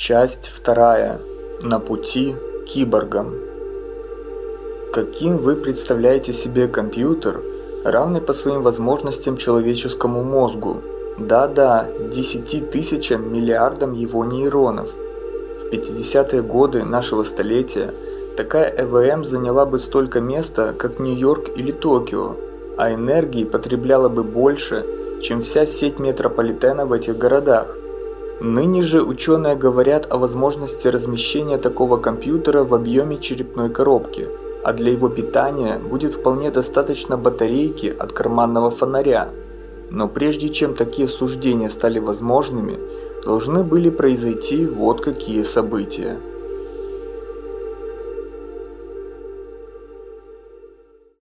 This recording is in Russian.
Часть вторая. На пути к киборгам. Каким вы представляете себе компьютер, равный по своим возможностям человеческому мозгу? Да-да, 10 тысячам миллиардам его нейронов. В 50-е годы нашего столетия такая ЭВМ заняла бы столько места, как Нью-Йорк или Токио, а энергии потребляла бы больше, чем вся сеть метрополитена в этих городах. Ныне же ученые говорят о возможности размещения такого компьютера в объеме черепной коробки, а для его питания будет вполне достаточно батарейки от карманного фонаря. Но прежде чем такие суждения стали возможными, должны были произойти вот какие события.